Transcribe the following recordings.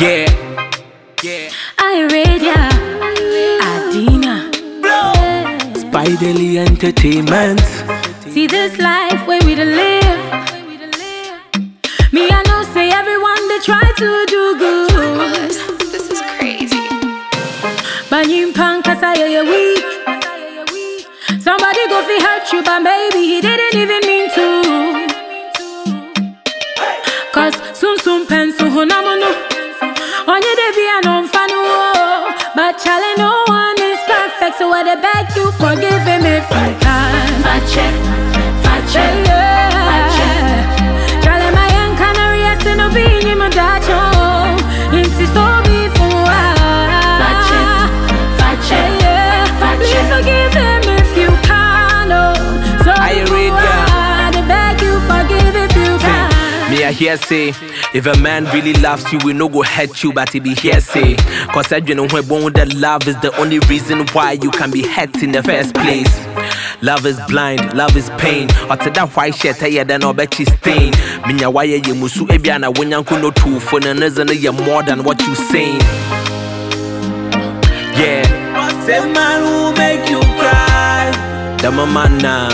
Yeah. Yeah. Iredia, Adina. Blow, Spiderly Entertainment. See this life where we to live. Me, I know, say everyone they try to do good. This is crazy. But you punk, cause I hear you weak. Somebody go fi hurt you, but maybe he didn't even mean to. But Charlie, no one is perfect, so I beg you forgive me if you can. Fache, fache, Me I hear say, if a man really loves you, we no go hurt you, but he be here say. Cause I dunno when that love is the only reason why you can be hurt in the first place. Love is blind, love is pain. To that white shirt, I than no bet you stain. Minya why ye musu ebiana when yanku no for no you more than what you saying. Yeah. Same man who make you cry. The mama nah.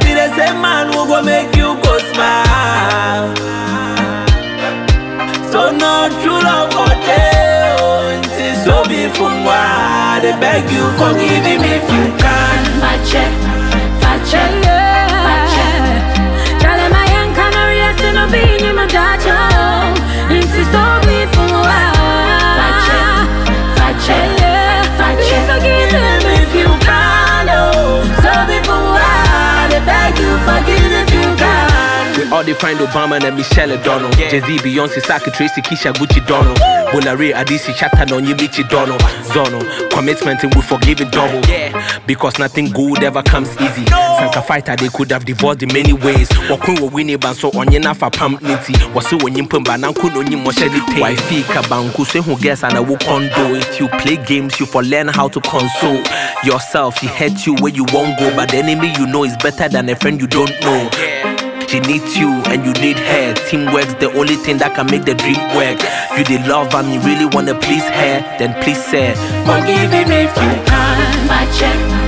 Be the same man who go make you go smile. They beg you forgive him if you can. Fache, fache, fache. Young canary has to no be in All define Obama and Michelle Donald. Jay Z, Beyonce, Saki, Tracy, Keisha, Gucci, Donald. Bolare, Adisi, Chata, no Bichi, Donald. Zono, commitment and we forgive it double. Because nothing good ever comes easy. Sanka fighter, they could have divorced in many ways. Wakun wa wini banso onye na fa pam niti. Wasu wenye mpemba na nkuno nyi moshedi pay. Wifi kabanku se hu guess and I will condo. If you play games, you for learn how to console yourself. She hurt you where you won't go, but the enemy you know is better than a friend you don't know. She needs you and you need her. Teamwork's the only thing that can make the dream work. You the love and you really wanna please her, then please her. Forgive him if you can. Fache, fache,